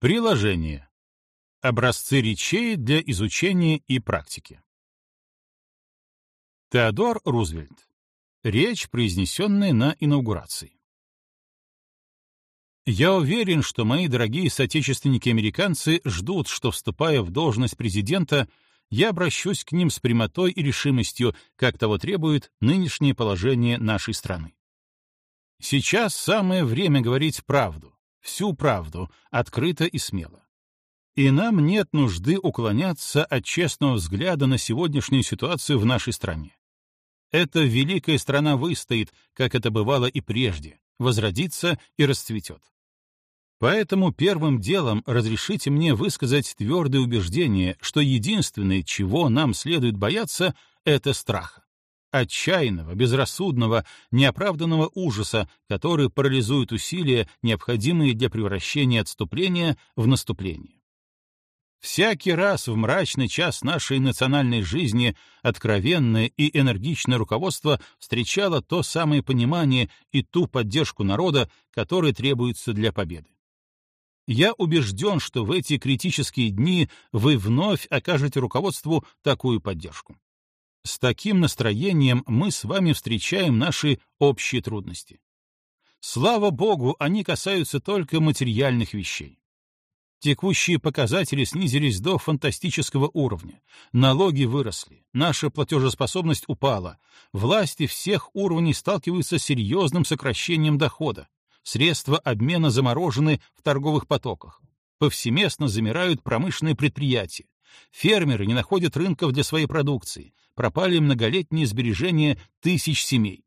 Приложение. Образцы речей для изучения и практики. Теодор Рузвельт. Речь, произнесенная на инаугурации. Я уверен, что мои дорогие соотечественники-американцы ждут, что, вступая в должность президента, я обращусь к ним с прямотой и решимостью, как того требует нынешнее положение нашей страны. Сейчас самое время говорить правду, всю правду, открыто и смело. И нам нет нужды уклоняться от честного взгляда на сегодняшнюю ситуацию в нашей стране. Эта великая страна выстоит, как это бывало и прежде, возродится и расцветет. Поэтому первым делом разрешите мне высказать твердое убеждение, что единственное, чего нам следует бояться, — это страха отчаянного, безрассудного, неоправданного ужаса, который парализует усилия, необходимые для превращения отступления в наступление. Всякий раз в мрачный час нашей национальной жизни откровенное и энергичное руководство встречало то самое понимание и ту поддержку народа, которые требуются для победы. Я убежден, что в эти критические дни вы вновь окажете руководству такую поддержку. С таким настроением мы с вами встречаем наши общие трудности. Слава Богу, они касаются только материальных вещей. Текущие показатели снизились до фантастического уровня. Налоги выросли, наша платежеспособность упала. Власти всех уровней сталкиваются с серьезным сокращением дохода. Средства обмена заморожены в торговых потоках. Повсеместно замирают промышленные предприятия. Фермеры не находят рынков для своей продукции, пропали многолетние сбережения тысяч семей.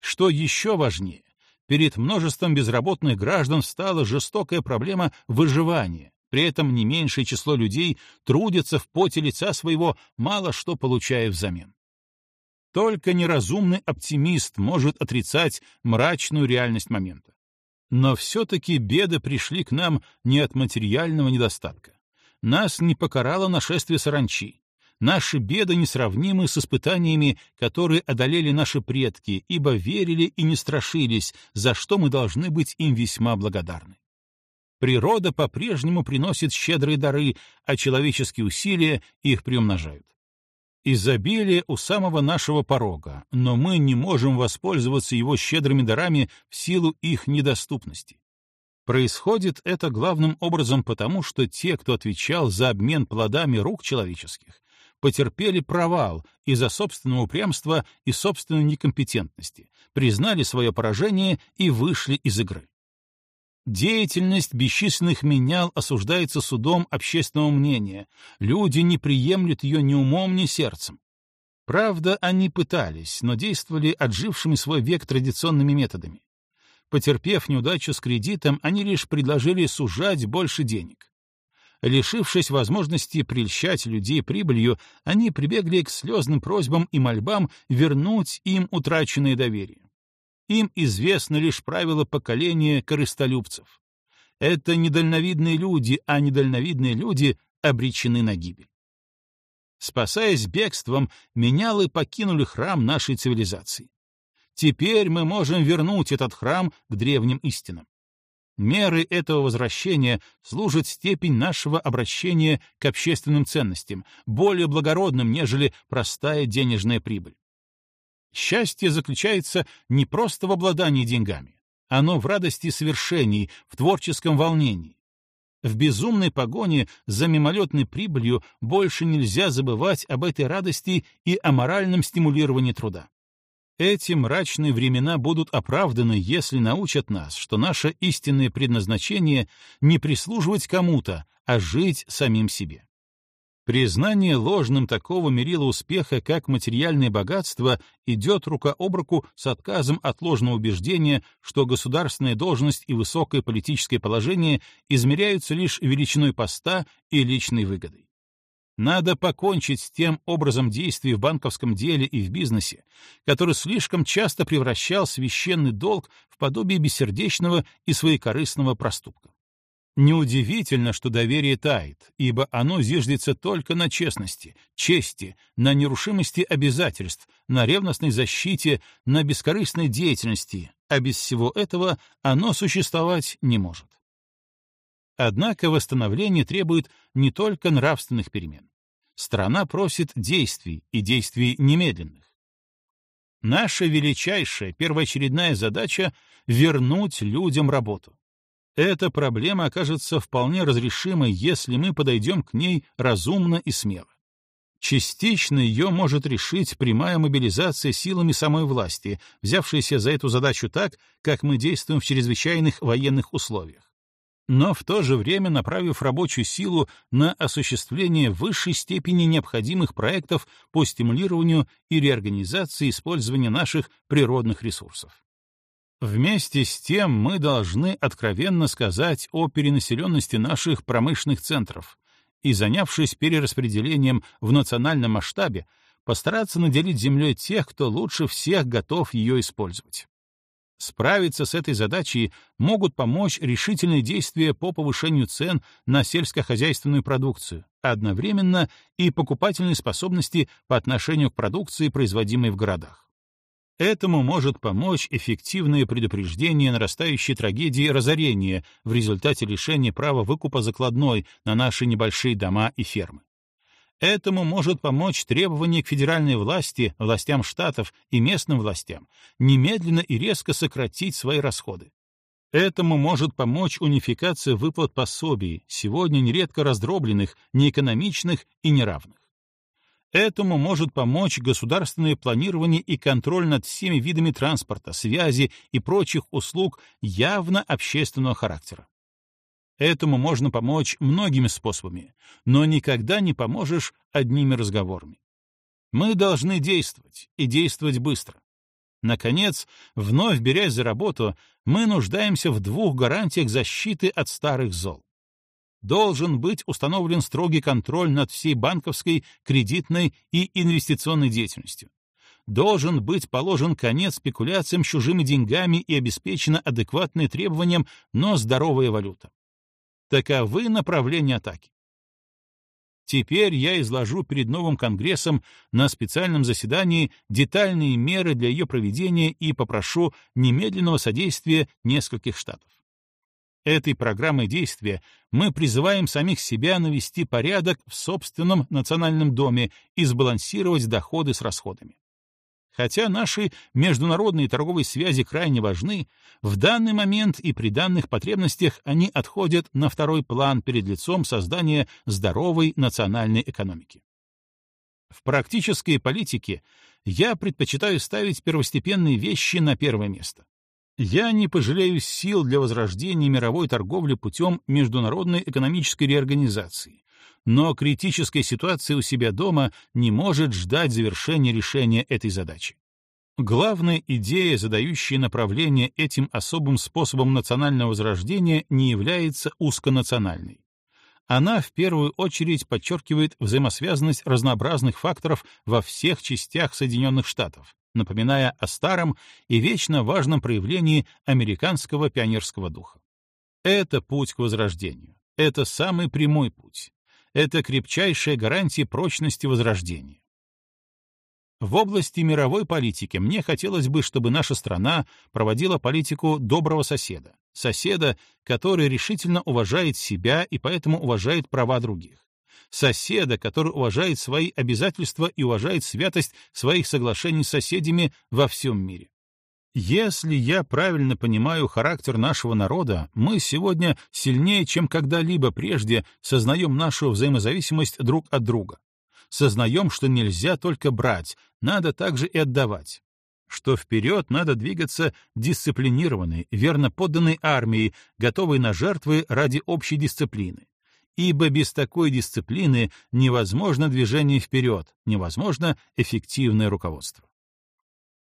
Что еще важнее, перед множеством безработных граждан стала жестокая проблема выживания. При этом не меньшее число людей трудятся в поте лица своего, мало что получая взамен. Только неразумный оптимист может отрицать мрачную реальность момента. Но все-таки беды пришли к нам не от материального недостатка. Нас не покарало нашествие саранчи. Наши беды несравнимы с испытаниями, которые одолели наши предки, ибо верили и не страшились, за что мы должны быть им весьма благодарны. Природа по-прежнему приносит щедрые дары, а человеческие усилия их приумножают. Изобилие у самого нашего порога, но мы не можем воспользоваться его щедрыми дарами в силу их недоступности. Происходит это главным образом потому, что те, кто отвечал за обмен плодами рук человеческих, потерпели провал из-за собственного упрямства и собственной некомпетентности, признали свое поражение и вышли из игры. Деятельность бесчисленных менял осуждается судом общественного мнения, люди не приемлют ее ни умом, ни сердцем. Правда, они пытались, но действовали отжившими свой век традиционными методами. Потерпев неудачу с кредитом, они лишь предложили сужать больше денег. Лишившись возможности прельщать людей прибылью, они прибегли к слезным просьбам и мольбам вернуть им утраченное доверие. Им известно лишь правило поколения корыстолюбцев. Это недальновидные люди, а недальновидные люди обречены на гибель. Спасаясь бегством, менялы покинули храм нашей цивилизации. Теперь мы можем вернуть этот храм к древним истинам. Мерой этого возвращения служит степень нашего обращения к общественным ценностям, более благородным, нежели простая денежная прибыль. Счастье заключается не просто в обладании деньгами, оно в радости свершений, в творческом волнении. В безумной погоне за мимолетной прибылью больше нельзя забывать об этой радости и о моральном стимулировании труда. Эти мрачные времена будут оправданы, если научат нас, что наше истинное предназначение — не прислуживать кому-то, а жить самим себе. Признание ложным такого мерила успеха, как материальное богатство, идет рука об руку с отказом от ложного убеждения, что государственная должность и высокое политическое положение измеряются лишь величиной поста и личной выгодой. Надо покончить с тем образом действий в банковском деле и в бизнесе, который слишком часто превращал священный долг в подобие бессердечного и своекорыстного проступка. Неудивительно, что доверие тает, ибо оно зиждется только на честности, чести, на нерушимости обязательств, на ревностной защите, на бескорыстной деятельности, а без всего этого оно существовать не может. Однако восстановление требует не только нравственных перемен. Страна просит действий, и действий немедленных. Наша величайшая первоочередная задача — вернуть людям работу. Эта проблема окажется вполне разрешимой, если мы подойдем к ней разумно и смело. Частично ее может решить прямая мобилизация силами самой власти, взявшейся за эту задачу так, как мы действуем в чрезвычайных военных условиях. Но в то же время направив рабочую силу на осуществление высшей степени необходимых проектов по стимулированию и реорганизации использования наших природных ресурсов. Вместе с тем мы должны откровенно сказать о перенаселенности наших промышленных центров, и, занявшись перераспределением в национальном масштабе, постараться наделить землей тех, кто лучше всех готов ее использовать. Справиться с этой задачей могут помочь решительные действия по повышению цен на сельскохозяйственную продукцию, одновременно и покупательной способности по отношению к продукции, производимой в городах. Этому может помочь эффективное предупреждение нарастающей трагедии разорения в результате лишения права выкупа закладной на наши небольшие дома и фермы. Этому может помочь требование к федеральной власти, властям штатов и местным властям немедленно и резко сократить свои расходы. Этому может помочь унификация выплат пособий, сегодня нередко раздробленных, неэкономичных и неравных. Этому может помочь государственное планирование и контроль над всеми видами транспорта, связи и прочих услуг явно общественного характера. Этому можно помочь многими способами, но никогда не поможешь одними разговорами. Мы должны действовать, и действовать быстро. Наконец, вновь берясь за работу, мы нуждаемся в двух гарантиях защиты от старых зол должен быть установлен строгий контроль над всей банковской, кредитной и инвестиционной деятельностью. Должен быть положен конец спекуляциям чужими деньгами и обеспечена адекватные требованиям, но здоровая валюта. Таковы направления атаки. Теперь я изложу перед новым Конгрессом на специальном заседании детальные меры для ее проведения и попрошу немедленного содействия нескольких штатов. Этой программой действия мы призываем самих себя навести порядок в собственном национальном доме и сбалансировать доходы с расходами. Хотя наши международные торговые связи крайне важны, в данный момент и при данных потребностях они отходят на второй план перед лицом создания здоровой национальной экономики. В практической политике я предпочитаю ставить первостепенные вещи на первое место. Я не пожалею сил для возрождения мировой торговли путем международной экономической реорганизации, но критическая ситуация у себя дома не может ждать завершения решения этой задачи. Главная идея, задающая направление этим особым способом национального возрождения, не является узконациональной. Она в первую очередь подчеркивает взаимосвязанность разнообразных факторов во всех частях Соединенных Штатов, напоминая о старом и вечно важном проявлении американского пионерского духа. Это путь к возрождению. Это самый прямой путь. Это крепчайшая гарантия прочности возрождения. В области мировой политики мне хотелось бы, чтобы наша страна проводила политику доброго соседа, соседа, который решительно уважает себя и поэтому уважает права других соседа, который уважает свои обязательства и уважает святость своих соглашений с соседями во всем мире. Если я правильно понимаю характер нашего народа, мы сегодня сильнее, чем когда-либо прежде, сознаем нашу взаимозависимость друг от друга. Сознаем, что нельзя только брать, надо также и отдавать. Что вперед надо двигаться дисциплинированной, верно подданной армией, готовой на жертвы ради общей дисциплины ибо без такой дисциплины невозможно движение вперед, невозможно эффективное руководство.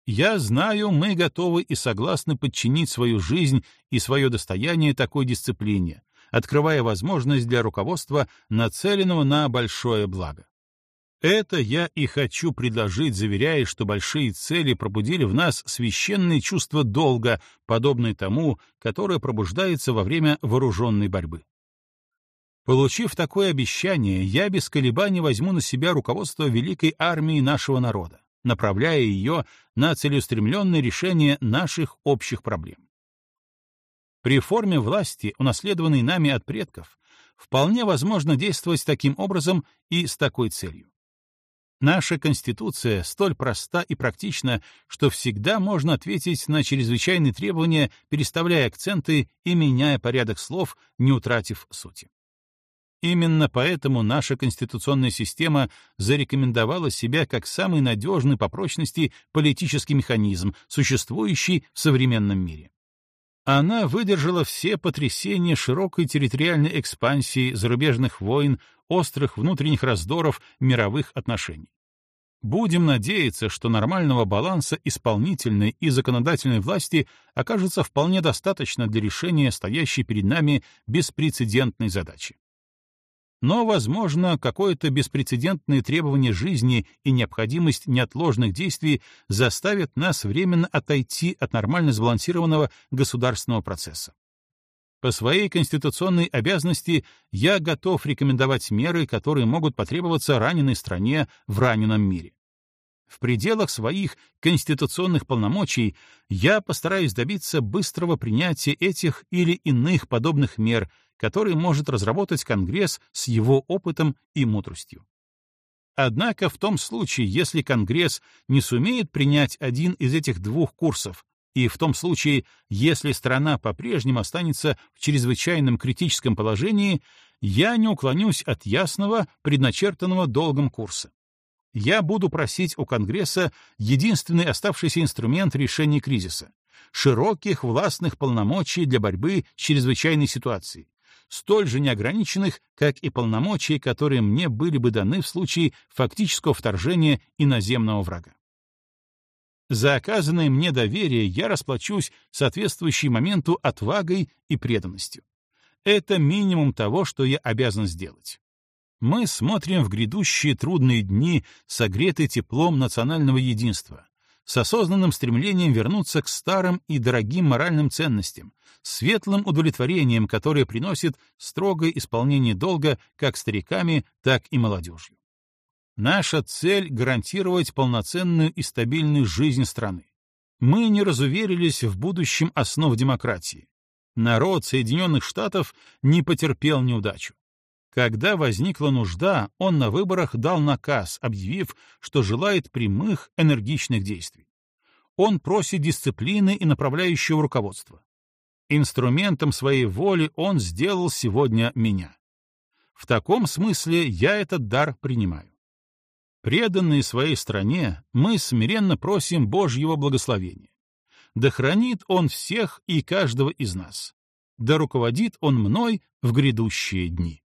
Я знаю, мы готовы и согласны подчинить свою жизнь и свое достояние такой дисциплине, открывая возможность для руководства, нацеленного на большое благо. Это я и хочу предложить, заверяя, что большие цели пробудили в нас священные чувства долга, подобные тому, которое пробуждается во время вооруженной борьбы. Получив такое обещание, я без колебаний возьму на себя руководство великой армии нашего народа, направляя ее на целеустремленное решение наших общих проблем. При форме власти, унаследованной нами от предков, вполне возможно действовать таким образом и с такой целью. Наша Конституция столь проста и практична, что всегда можно ответить на чрезвычайные требования, переставляя акценты и меняя порядок слов, не утратив сути. Именно поэтому наша конституционная система зарекомендовала себя как самый надежный по прочности политический механизм, существующий в современном мире. Она выдержала все потрясения широкой территориальной экспансии, зарубежных войн, острых внутренних раздоров, мировых отношений. Будем надеяться, что нормального баланса исполнительной и законодательной власти окажется вполне достаточно для решения стоящей перед нами беспрецедентной задачи. Но, возможно, какое-то беспрецедентное требование жизни и необходимость неотложных действий заставят нас временно отойти от нормально сбалансированного государственного процесса. По своей конституционной обязанности я готов рекомендовать меры, которые могут потребоваться раненой стране в раненом мире. В пределах своих конституционных полномочий я постараюсь добиться быстрого принятия этих или иных подобных мер, которые может разработать Конгресс с его опытом и мудростью. Однако в том случае, если Конгресс не сумеет принять один из этих двух курсов, и в том случае, если страна по-прежнему останется в чрезвычайном критическом положении, я не уклонюсь от ясного, предначертанного долгом курса. Я буду просить у Конгресса единственный оставшийся инструмент решения кризиса — широких властных полномочий для борьбы с чрезвычайной ситуацией, столь же неограниченных, как и полномочия, которые мне были бы даны в случае фактического вторжения иноземного врага. За оказанное мне доверие я расплачусь соответствующей моменту отвагой и преданностью. Это минимум того, что я обязан сделать. Мы смотрим в грядущие трудные дни, согретые теплом национального единства, с осознанным стремлением вернуться к старым и дорогим моральным ценностям, светлым удовлетворением, которое приносит строгое исполнение долга как стариками, так и молодежью. Наша цель — гарантировать полноценную и стабильную жизнь страны. Мы не разуверились в будущем основ демократии. Народ Соединенных Штатов не потерпел неудачу. Когда возникла нужда, он на выборах дал наказ, объявив, что желает прямых, энергичных действий. Он просит дисциплины и направляющего руководства. Инструментом своей воли он сделал сегодня меня. В таком смысле я этот дар принимаю. Преданные своей стране, мы смиренно просим Божьего благословения. Да хранит Он всех и каждого из нас. Да руководит Он мной в грядущие дни.